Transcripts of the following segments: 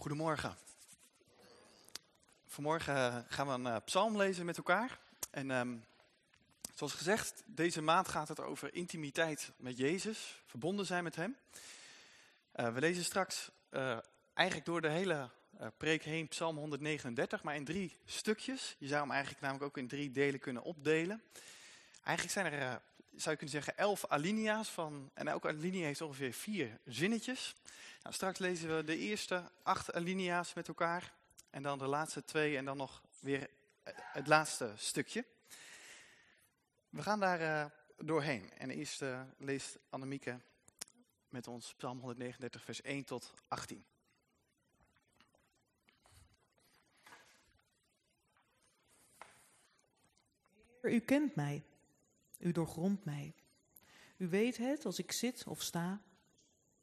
Goedemorgen. Vanmorgen gaan we een uh, psalm lezen met elkaar. En um, zoals gezegd, deze maand gaat het over intimiteit met Jezus, verbonden zijn met Hem. Uh, we lezen straks eigenlijk door de hele preek heen psalm 139, maar in drie stukjes. Je zou hem eigenlijk namelijk ook in drie delen kunnen opdelen. Eigenlijk zijn er, zou je kunnen zeggen, elf alinea's van, en elke alinea heeft ongeveer vier zinnetjes. Nou, straks lezen we de eerste acht alinea's met elkaar. En dan de laatste twee en dan nog weer het laatste stukje. We gaan daar uh, doorheen. En eerst uh, leest Annemieke met ons Psalm 139 vers 1 tot 18. Heer, u kent mij. U doorgrondt mij. U weet het als ik zit of sta.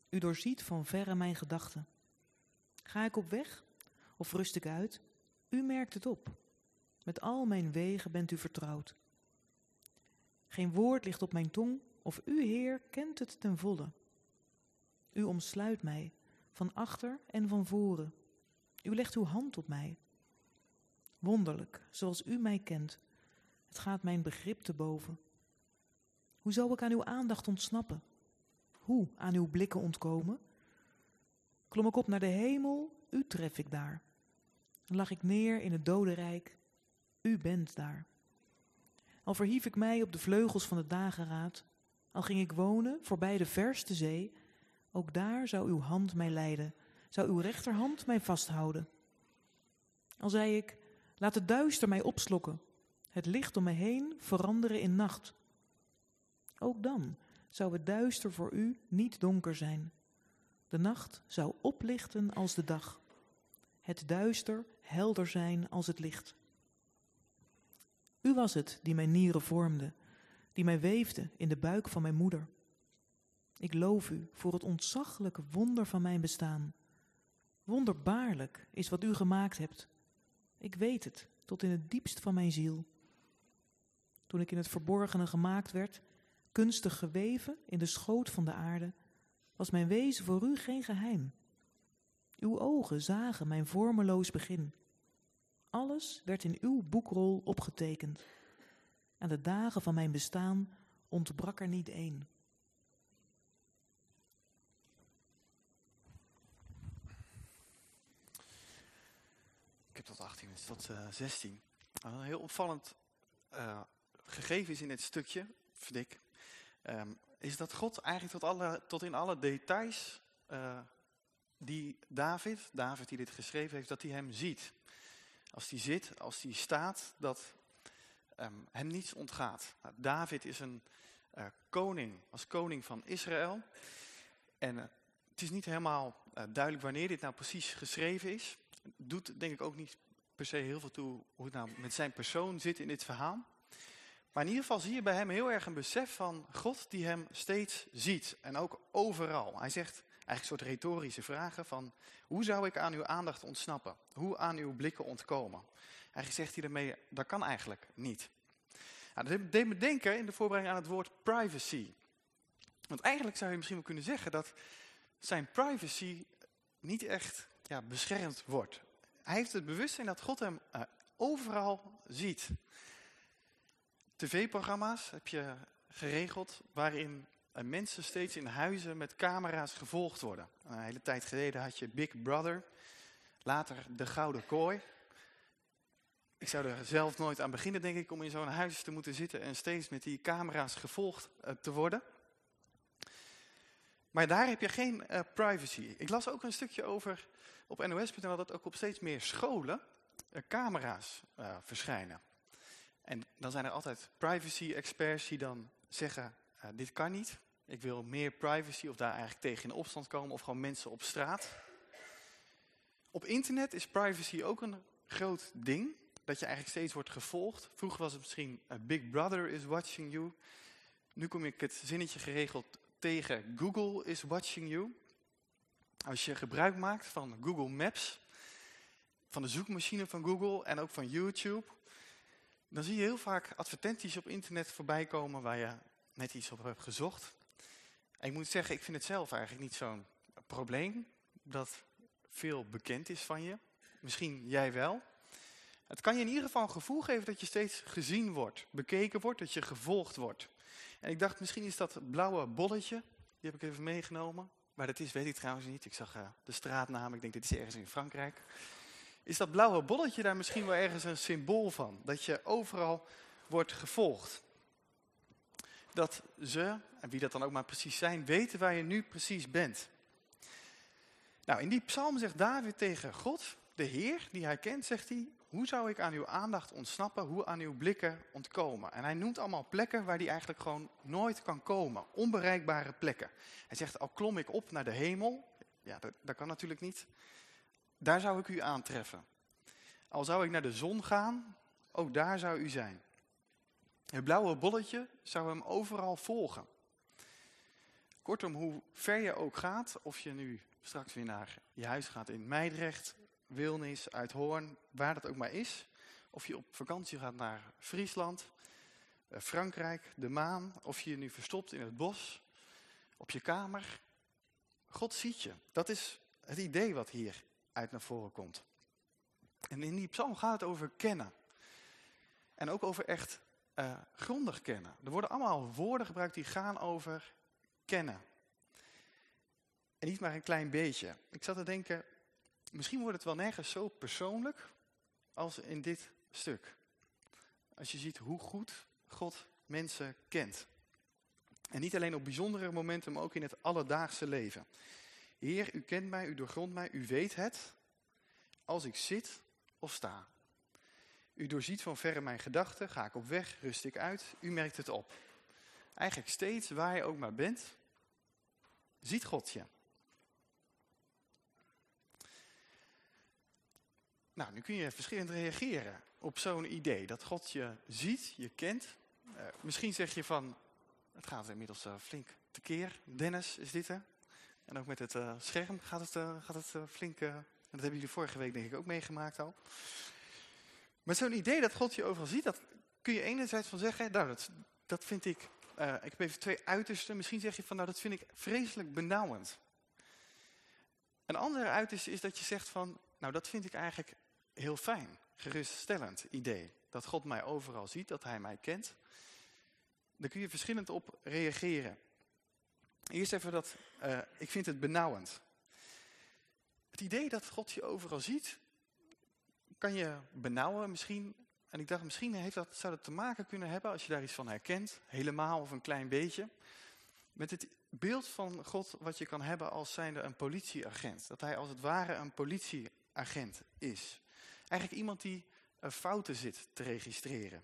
U doorziet van verre mijn gedachten. Ga ik op weg of rust ik uit? U merkt het op. Met al mijn wegen bent u vertrouwd. Geen woord ligt op mijn tong, of u, Heer, kent het ten volle. U omsluit mij, van achter en van voren. U legt uw hand op mij. Wonderlijk, zoals u mij kent. Het gaat mijn begrip te boven. Hoe zou ik aan uw aandacht ontsnappen? Hoe aan uw blikken ontkomen? Klom ik op naar de hemel, u tref ik daar. Lag ik neer in het dodenrijk, u bent daar. Al verhief ik mij op de vleugels van de dageraad, al ging ik wonen voorbij de verste zee, ook daar zou uw hand mij leiden, zou uw rechterhand mij vasthouden. Al zei ik, laat het duister mij opslokken, het licht om me heen veranderen in nacht. Ook dan zou het duister voor u niet donker zijn. De nacht zou oplichten als de dag. Het duister helder zijn als het licht. U was het die mijn nieren vormde, die mij weefde in de buik van mijn moeder. Ik loof u voor het ontzaglijke wonder van mijn bestaan. Wonderbaarlijk is wat u gemaakt hebt. Ik weet het tot in het diepst van mijn ziel. Toen ik in het verborgene gemaakt werd, kunstig geweven in de schoot van de aarde, was mijn wezen voor u geen geheim. Uw ogen zagen mijn vormeloos begin. Alles werd in uw boekrol opgetekend. Aan de dagen van mijn bestaan ontbrak er niet één. Ik heb tot 18, dus tot uh, 16. Een heel opvallend uh, gegeven is in dit stukje, vind ik, um, is dat God eigenlijk tot, alle, tot in alle details uh, die David, David die dit geschreven heeft, dat hij hem ziet. Als hij zit, als hij staat, dat um, hem niets ontgaat. Nou, David is een uh, koning, als koning van Israël. En uh, het is niet helemaal duidelijk wanneer dit nou precies geschreven is. Doet denk ik ook niet per se heel veel toe hoe het nou met zijn persoon zit in dit verhaal. Maar in ieder geval zie je bij hem heel erg een besef van God die hem steeds ziet. En ook overal. Hij zegt eigenlijk een soort retorische vragen van... Hoe zou ik aan uw aandacht ontsnappen? Hoe aan uw blikken ontkomen? Eigenlijk zegt hij daarmee, dat kan eigenlijk niet. Nou, dat deed me denken in de voorbereiding aan het woord privacy. Want eigenlijk zou je misschien wel kunnen zeggen dat zijn privacy niet echt ja, beschermd wordt. Hij heeft het bewustzijn dat God hem uh, overal ziet tv-programma's heb je geregeld waarin mensen steeds in huizen met camera's gevolgd worden. Een hele tijd geleden had je Big Brother, later de Gouden Kooi. Ik zou er zelf nooit aan beginnen, denk ik, om in zo'n huis te moeten zitten en steeds met die camera's gevolgd uh, te worden. Maar daar heb je geen uh, privacy. Ik las ook een stukje over op NOS.nl dat ook op steeds meer scholen camera's verschijnen. En dan zijn er altijd privacy experts die dan zeggen, uh, dit kan niet. Ik wil meer privacy of daar eigenlijk tegen in opstand komen of gewoon mensen op straat. Op internet is privacy ook een groot ding. Dat je eigenlijk steeds wordt gevolgd. Vroeger was het misschien uh, Big Brother is watching you. Nu kom ik het zinnetje geregeld tegen Google is watching you. Als je gebruik maakt van Google Maps, van de zoekmachine van Google en ook van YouTube dan zie je heel vaak advertenties op internet voorbij komen waar je net iets op hebt gezocht. En ik moet zeggen, ik vind het zelf eigenlijk niet zo'n probleem dat veel bekend is van je. Misschien jij wel. Het kan je in ieder geval een gevoel geven dat je steeds gezien wordt, bekeken wordt, dat je gevolgd wordt. En ik dacht, misschien is dat blauwe bolletje, die heb ik even meegenomen. Waar dat is, weet ik trouwens niet. Ik zag uh, de straatnaam, ik denk dit is ergens in Frankrijk. Is dat blauwe bolletje daar misschien wel ergens een symbool van? Dat je overal wordt gevolgd. Dat ze, en wie dat dan ook maar precies zijn, weten waar je nu precies bent. Nou, in die psalm zegt David tegen God, de Heer, die hij kent, zegt hij, hoe zou ik aan uw aandacht ontsnappen, hoe aan uw blikken ontkomen? En hij noemt allemaal plekken waar hij eigenlijk gewoon nooit kan komen, onbereikbare plekken. Hij zegt, al klom ik op naar de hemel, ja, dat, dat kan natuurlijk niet, daar zou ik u aantreffen. Al zou ik naar de zon gaan, ook daar zou u zijn. Het blauwe bolletje zou hem overal volgen. Kortom, hoe ver je ook gaat, of je nu straks weer naar je huis gaat in Meidrecht, Wilnis, Uithoorn, waar dat ook maar is. Of je op vakantie gaat naar Friesland, eh, Frankrijk, de maan. Of je je nu verstopt in het bos, op je kamer. God ziet je. Dat is het idee wat hier uit naar voren komt. En in die psalm gaat het over kennen. En ook over echt uh, grondig kennen. Er worden allemaal woorden gebruikt die gaan over kennen. En niet maar een klein beetje. Ik zat te denken, misschien wordt het wel nergens zo persoonlijk als in dit stuk. Als je ziet hoe goed God mensen kent. En niet alleen op bijzondere momenten, maar ook in het alledaagse leven. Heer, u kent mij, u doorgrondt mij, u weet het. Als ik zit of sta. U doorziet van verre mijn gedachten, ga ik op weg, rust ik uit, u merkt het op. Eigenlijk steeds waar je ook maar bent, ziet God je. Nou, nu kun je verschillend reageren op zo'n idee. Dat God je ziet, je kent. Uh, misschien zeg je van, het gaat inmiddels uh, flink tekeer. Dennis is dit hè. En ook met het uh, scherm gaat het, gaat het flink... en dat hebben jullie vorige week denk ik ook meegemaakt al. Met zo'n idee dat God je overal ziet, dat kun je enerzijds van zeggen, nou, dat, dat vind ik, ik heb even twee uitersten. Misschien zeg je van, nou dat vind ik vreselijk benauwend. Een andere uiterste is dat je zegt van, nou dat vind ik eigenlijk heel fijn, geruststellend idee. Dat God mij overal ziet, dat hij mij kent. Daar kun je verschillend op reageren. Eerst even dat, uh, ik vind het benauwend. Het idee dat God je overal ziet, kan je benauwen misschien. En ik dacht, misschien heeft dat, zou dat te maken kunnen hebben, als je daar iets van herkent, helemaal of een klein beetje. Met het beeld van God wat je kan hebben als zijnde een politieagent. Dat hij als het ware een politieagent is. Eigenlijk iemand die fouten zit te registreren.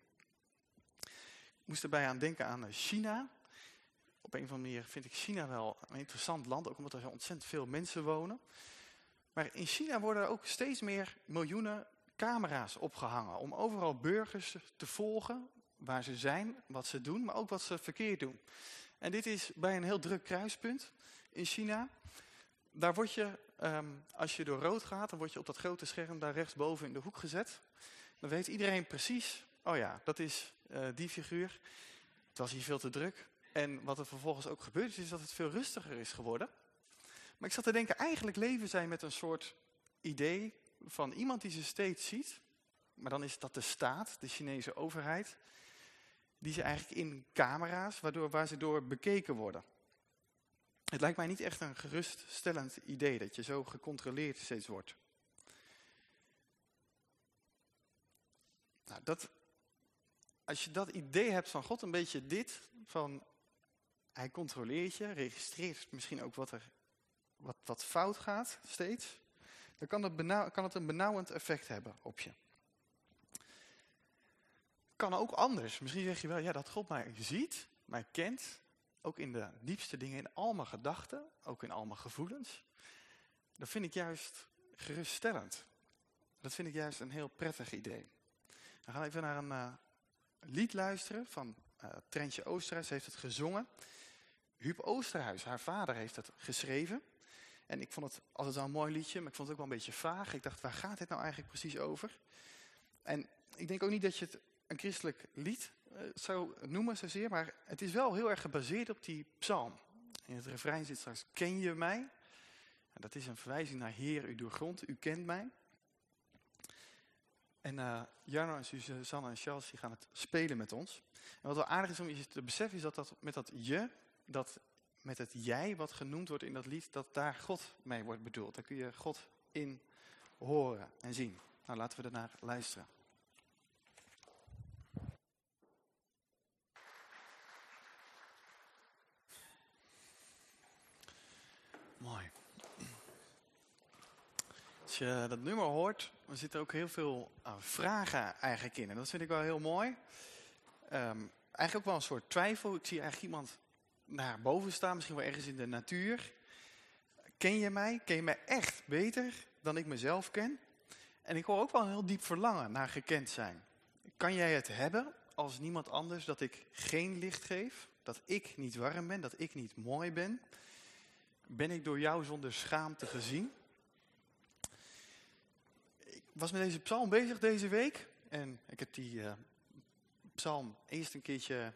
Ik moest erbij aan denken aan China. Op een of andere manier vind ik China wel een interessant land, ook omdat er ontzettend veel mensen wonen. Maar in China worden er ook steeds meer miljoenen camera's opgehangen om overal burgers te volgen waar ze zijn, wat ze doen, maar ook wat ze verkeerd doen. En dit is bij een heel druk kruispunt in China. Daar word je, um, als je door rood gaat, dan word je op dat grote scherm daar rechtsboven in de hoek gezet. Dan weet iedereen precies, oh ja, dat is uh, die figuur. Het was hier veel te druk. En wat er vervolgens ook gebeurt is, is dat het veel rustiger is geworden. Maar ik zat te denken, eigenlijk leven zij met een soort idee van iemand die ze steeds ziet. Maar dan is dat de staat, de Chinese overheid. Die ze eigenlijk in camera's, waardoor, waar ze door bekeken worden. Het lijkt mij niet echt een geruststellend idee dat je zo gecontroleerd steeds wordt. Nou, dat, als je dat idee hebt van God, een beetje dit, van hij controleert je, registreert misschien ook wat er wat, wat fout gaat steeds, dan kan het, kan het een benauwend effect hebben op je. Kan ook anders. Misschien zeg je wel, ja, dat God mij ziet, mij kent, ook in de diepste dingen, in al mijn gedachten, ook in al mijn gevoelens. Dat vind ik juist geruststellend. Dat vind ik juist een heel prettig idee. We gaan even naar een uh, lied luisteren van uh, Trentje Oosterhuis. Ze heeft het gezongen. Huub Oosterhuis, haar vader, heeft het geschreven. En ik vond het altijd wel een mooi liedje, maar ik vond het ook wel een beetje vaag. Ik dacht, waar gaat dit nou eigenlijk precies over? En ik denk ook niet dat je het een christelijk lied uh, zou noemen zozeer, maar het is wel heel erg gebaseerd op die psalm. In het refrein zit straks, ken je mij? En dat is een verwijzing naar Heer, u doorgrond, u kent mij. En uh, Jarno en Suzanne en Charles die gaan het spelen met ons. En wat wel aardig is om je te beseffen is dat, dat met dat je, dat met het jij wat genoemd wordt in dat lied, dat daar God mee wordt bedoeld. Daar kun je God in horen en zien. Nou, laten we ernaar luisteren. Mooi. Als je dat nummer hoort, dan zitten ook heel veel uh, vragen eigenlijk in. En dat vind ik wel heel mooi. Um, eigenlijk ook wel een soort twijfel. Ik zie eigenlijk iemand naar boven staan, misschien wel ergens in de natuur. Ken je mij? Ken je mij echt beter dan ik mezelf ken? En ik hoor ook wel een heel diep verlangen naar gekend zijn. Kan jij het hebben als niemand anders dat ik geen licht geef? Dat ik niet warm ben, dat ik niet mooi ben? Ben ik door jou zonder schaamte gezien? Ik was met deze psalm bezig deze week. En ik heb die uh, psalm eerst een keertje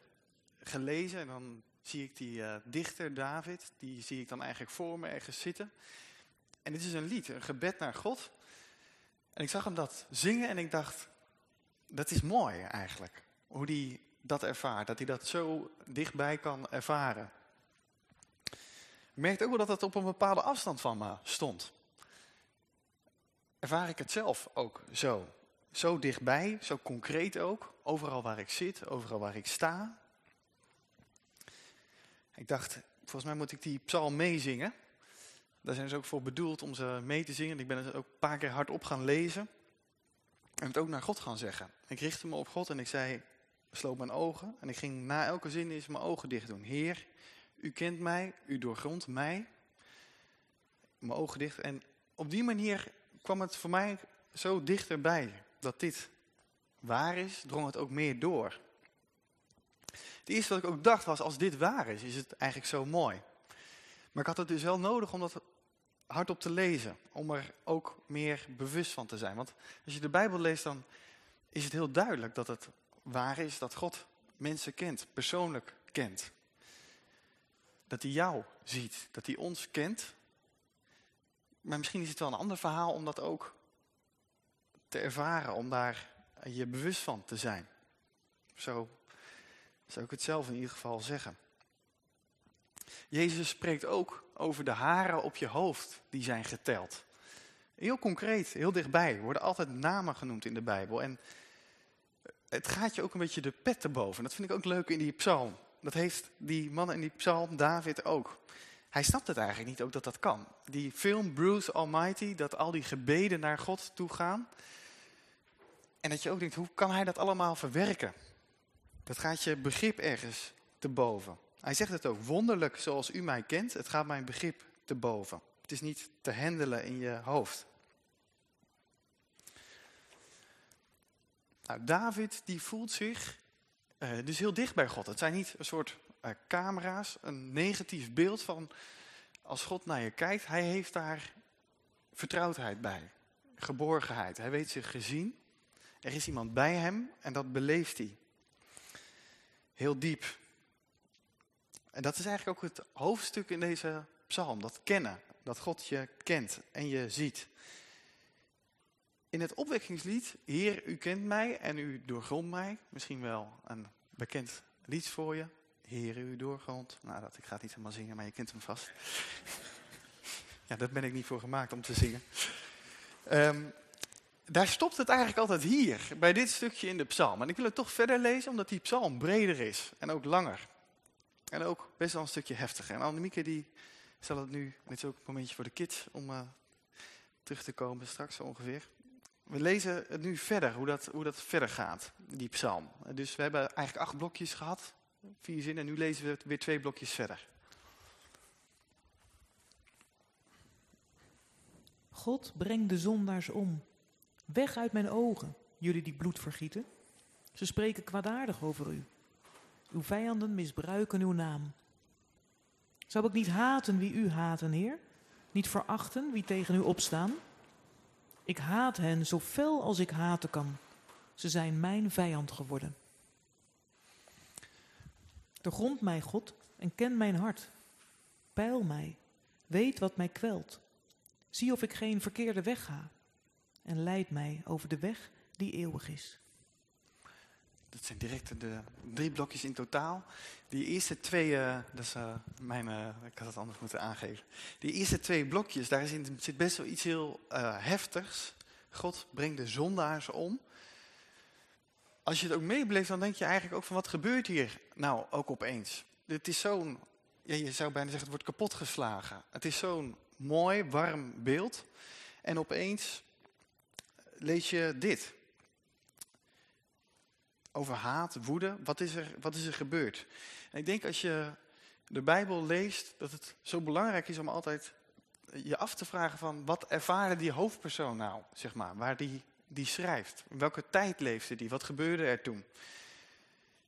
gelezen. En dan zie ik die uh, dichter David. Die zie ik dan eigenlijk voor me ergens zitten. En dit is een lied, een gebed naar God. En ik zag hem dat zingen en ik dacht, dat is mooi eigenlijk. Hoe hij dat ervaart, dat hij dat zo dichtbij kan ervaren. Ik merkte ook wel dat het op een bepaalde afstand van me stond. Ervaar ik het zelf ook zo. Zo dichtbij, zo concreet ook. Overal waar ik zit, overal waar ik sta. Ik dacht, volgens mij moet ik die psalm meezingen. Daar zijn ze ook voor bedoeld om ze mee te zingen. Ik ben het ook een paar keer hardop gaan lezen. En het ook naar God gaan zeggen. Ik richtte me op God en ik zei, sloot mijn ogen. En ik ging na elke zin eens mijn ogen dicht doen. Heer, u kent mij, u doorgrondt mij. Mijn ogen dicht. En op die manier kwam het voor mij zo dichterbij dat dit waar is, drong het ook meer door. Het eerste wat ik ook dacht was, als dit waar is, is het eigenlijk zo mooi. Maar ik had het dus wel nodig om dat hardop te lezen. Om er ook meer bewust van te zijn. Want als je de Bijbel leest, dan is het heel duidelijk dat het waar is dat God mensen kent, persoonlijk kent. Dat hij jou ziet, dat hij ons kent. Maar misschien is het wel een ander verhaal om dat ook te ervaren, om daar je bewust van te zijn. Zo zou ik het zelf in ieder geval zeggen. Jezus spreekt ook over de haren op je hoofd die zijn geteld. Heel concreet, heel dichtbij, worden altijd namen genoemd in de Bijbel. En het gaat je ook een beetje de pet te boven. Dat vind ik ook leuk in die psalm. Dat heeft die man in die psalm, David, ook. Hij snapt het eigenlijk niet ook dat dat kan. Die film Bruce Almighty, dat al die gebeden naar God toe gaan. En dat je ook denkt, hoe kan hij dat allemaal verwerken? Dat gaat je begrip ergens te boven. Hij zegt het ook, wonderlijk zoals u mij kent, het gaat mijn begrip te boven. Het is niet te handelen in je hoofd. Nou, David die voelt zich uh, dus heel dicht bij God. Het zijn niet een soort uh, camera's, een negatief beeld van als God naar je kijkt. Hij heeft daar vertrouwdheid bij, geborgenheid. Hij weet zich gezien. Er is iemand bij hem en dat beleeft hij. Heel diep. En dat is eigenlijk ook het hoofdstuk in deze psalm, dat kennen. Dat God je kent en je ziet. In het opwekkingslied, Heer, u kent mij en u doorgrondt mij. Misschien wel een bekend lied voor je. Heer, u doorgrondt. Nou, dat, ik ga het niet helemaal zingen, maar je kent hem vast. ja, daar ben ik niet voor gemaakt om te zingen. Um, daar stopt het eigenlijk altijd hier, bij dit stukje in de psalm. En ik wil het toch verder lezen, omdat die psalm breder is en ook langer. En ook best wel een stukje heftiger. En Annemieke die zal het nu, dit is ook een momentje voor de kids, om uh, terug te komen straks ongeveer. We lezen het nu verder, hoe dat, hoe dat verder gaat, die psalm. Dus we hebben eigenlijk acht blokjes gehad, vier zinnen, en nu lezen we weer twee blokjes verder. God brengt de zondaars om. Weg uit mijn ogen, jullie die bloed vergieten. Ze spreken kwaadaardig over u. Uw vijanden misbruiken uw naam. Zou ik niet haten wie u haten, Heer? Niet verachten wie tegen u opstaan? Ik haat hen zo fel als ik haten kan. Ze zijn mijn vijand geworden. Doorgrond mij, God, en ken mijn hart. Peil mij, weet wat mij kwelt. Zie of ik geen verkeerde weg ga. En leid mij over de weg die eeuwig is. Dat zijn direct de drie blokjes in totaal. Die eerste twee, uh, dat is uh, mijn, uh, ik had het anders moeten aangeven. Die eerste twee blokjes, daar zit best wel iets heel heftigs. God brengt de zondaars om. Als je het ook meebeleeft, dan denk je eigenlijk ook van wat gebeurt hier nou ook opeens. Het is zo'n, je zou bijna zeggen het wordt kapotgeslagen. Het is zo'n mooi, warm beeld. En opeens lees je dit over haat, woede. Wat is er, wat is er gebeurd? En ik denk als je de Bijbel leest, dat het zo belangrijk is om altijd je af te vragen van wat ervaarde die hoofdpersoon nou, zeg maar, waar die, die schrijft. In welke tijd leefde die? Wat gebeurde er toen?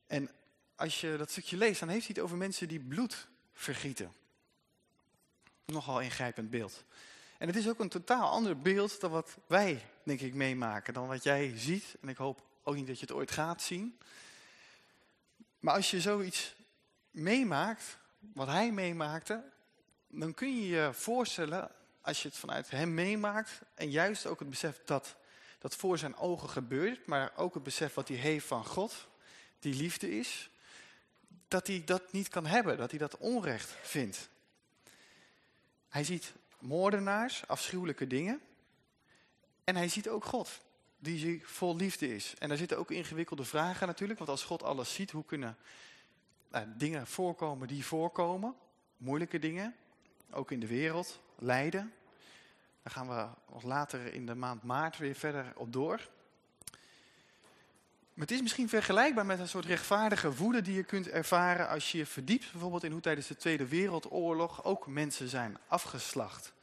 En als je dat stukje leest, dan heeft hij het over mensen die bloed vergieten. Nogal ingrijpend beeld. En het is ook een totaal ander beeld dan wat wij, denk ik, meemaken. Dan wat jij ziet. En ik hoop ook niet dat je het ooit gaat zien. Maar als je zoiets meemaakt, wat hij meemaakte, dan kun je je voorstellen, als je het vanuit hem meemaakt, en juist ook het besef dat dat voor zijn ogen gebeurt, maar ook het besef wat hij heeft van God, die liefde is, dat hij dat niet kan hebben, dat hij dat onrecht vindt. Hij ziet moordenaars, afschuwelijke dingen, en hij ziet ook God die vol liefde is. En daar zitten ook ingewikkelde vragen natuurlijk, want als God alles ziet, hoe kunnen nou, dingen voorkomen die voorkomen? Moeilijke dingen, ook in de wereld, lijden. Daar gaan we later in de maand maart weer verder op door. Maar het is misschien vergelijkbaar met een soort rechtvaardige woede die je kunt ervaren als je je verdiept bijvoorbeeld in hoe tijdens de Tweede Wereldoorlog ook mensen zijn afgeslacht.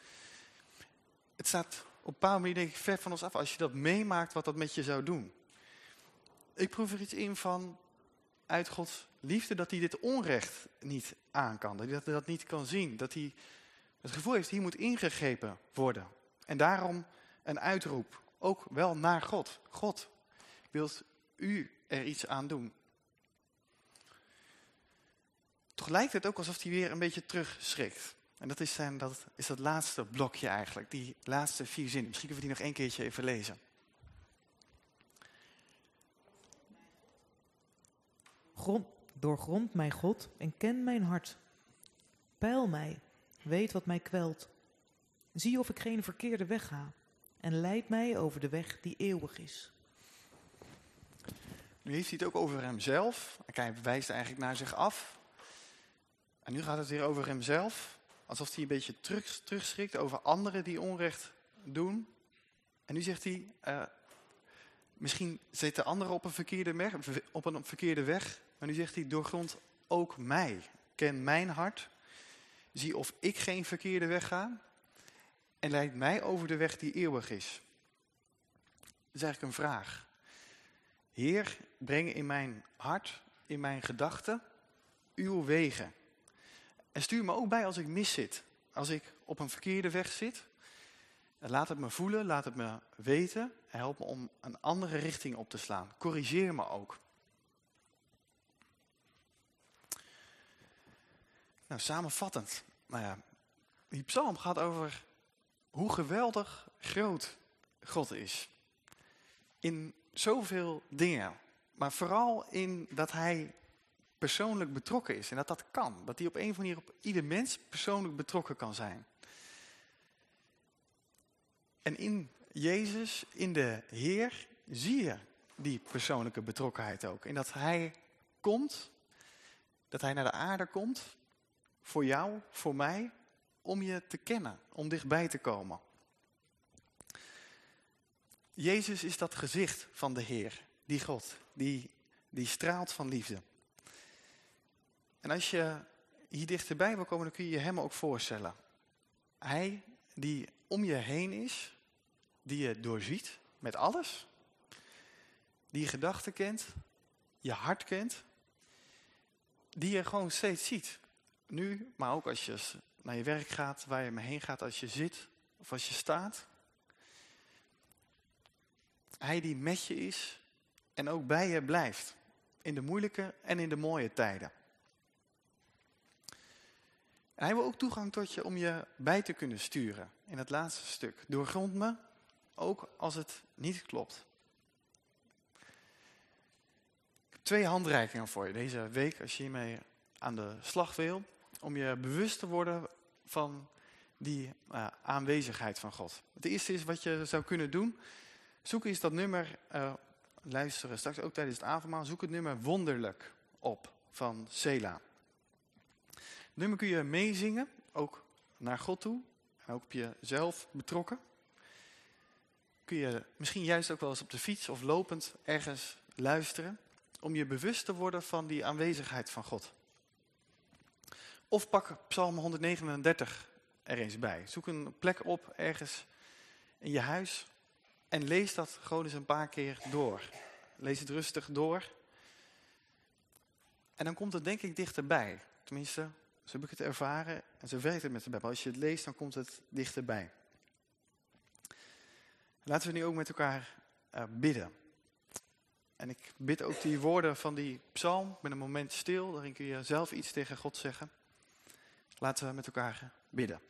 Het staat op een bepaalde manier denk ik ver van ons af. Als je dat meemaakt, wat dat met je zou doen. Ik proef er iets in van, uit Gods liefde, dat hij dit onrecht niet aan kan. Dat hij dat niet kan zien. Dat hij het gevoel heeft, hier moet ingegrepen worden. En daarom een uitroep, ook wel naar God. God, wilt u er iets aan doen? Toch lijkt het ook alsof hij weer een beetje terugschrikt. En dat is, zijn, dat is dat laatste blokje eigenlijk, die laatste vier zinnen. Misschien kunnen we die nog één keertje even lezen. Grond, doorgrond mij God en ken mijn hart. Peil mij, weet wat mij kwelt. Zie of ik geen verkeerde weg ga en leid mij over de weg die eeuwig is. Nu heeft hij het ook over hemzelf. Hij wijst eigenlijk naar zich af. En nu gaat het weer over hemzelf. Alsof hij een beetje terug, terugschrikt over anderen die onrecht doen. En nu zegt hij, uh, misschien zitten anderen op een, verkeerde weg, op een verkeerde weg. Maar nu zegt hij, doorgrond ook mij. Ken mijn hart. Zie of ik geen verkeerde weg ga. En leid mij over de weg die eeuwig is. Dat is eigenlijk een vraag. Heer, breng in mijn hart, in mijn gedachten, uw wegen. En stuur me ook bij als ik mis zit. Als ik op een verkeerde weg zit. Laat het me voelen, laat het me weten. En help me om een andere richting op te slaan. Corrigeer me ook. Nou, samenvattend. Nou ja, die psalm gaat over hoe geweldig groot God is. In zoveel dingen. Maar vooral in dat hij persoonlijk betrokken is. En dat dat kan. Dat hij op een of andere manier op ieder mens persoonlijk betrokken kan zijn. En in Jezus, in de Heer, zie je die persoonlijke betrokkenheid ook. En dat hij komt, dat hij naar de aarde komt, voor jou, voor mij, om je te kennen, om dichtbij te komen. Jezus is dat gezicht van de Heer, die God, die, die straalt van liefde. En als je hier dichterbij wil komen, dan kun je je hem ook voorstellen. Hij die om je heen is, die je doorziet met alles. Die je gedachten kent, je hart kent. Die je gewoon steeds ziet. Nu, maar ook als je naar je werk gaat, waar je mee heen gaat, als je zit of als je staat. Hij die met je is en ook bij je blijft. In de moeilijke en in de mooie tijden. En hij wil ook toegang tot je om je bij te kunnen sturen in het laatste stuk. Doorgrond me, ook als het niet klopt. Ik heb twee handreikingen voor je deze week als je hiermee aan de slag wil. Om je bewust te worden van die uh, aanwezigheid van God. Het eerste is wat je zou kunnen doen. Zoek eens dat nummer, uh, luisteren straks ook tijdens het avondmaal. Zoek het nummer Wonderlijk op van Sela. Nummer kun je meezingen, ook naar God toe. En ook op jezelf betrokken. Kun je misschien juist ook wel eens op de fiets of lopend ergens luisteren. Om je bewust te worden van die aanwezigheid van God. Of pak Psalm 139 er eens bij. Zoek een plek op ergens in je huis en lees dat gewoon eens een paar keer door. Lees het rustig door. En dan komt het denk ik dichterbij. Tenminste, zo heb ik het ervaren en zo werkt het met de Bijbel. Als je het leest, dan komt het dichterbij. Laten we nu ook met elkaar uh, bidden. En ik bid ook die woorden van die psalm met een moment stil. Daarin kun je zelf iets tegen God zeggen. Laten we met elkaar bidden.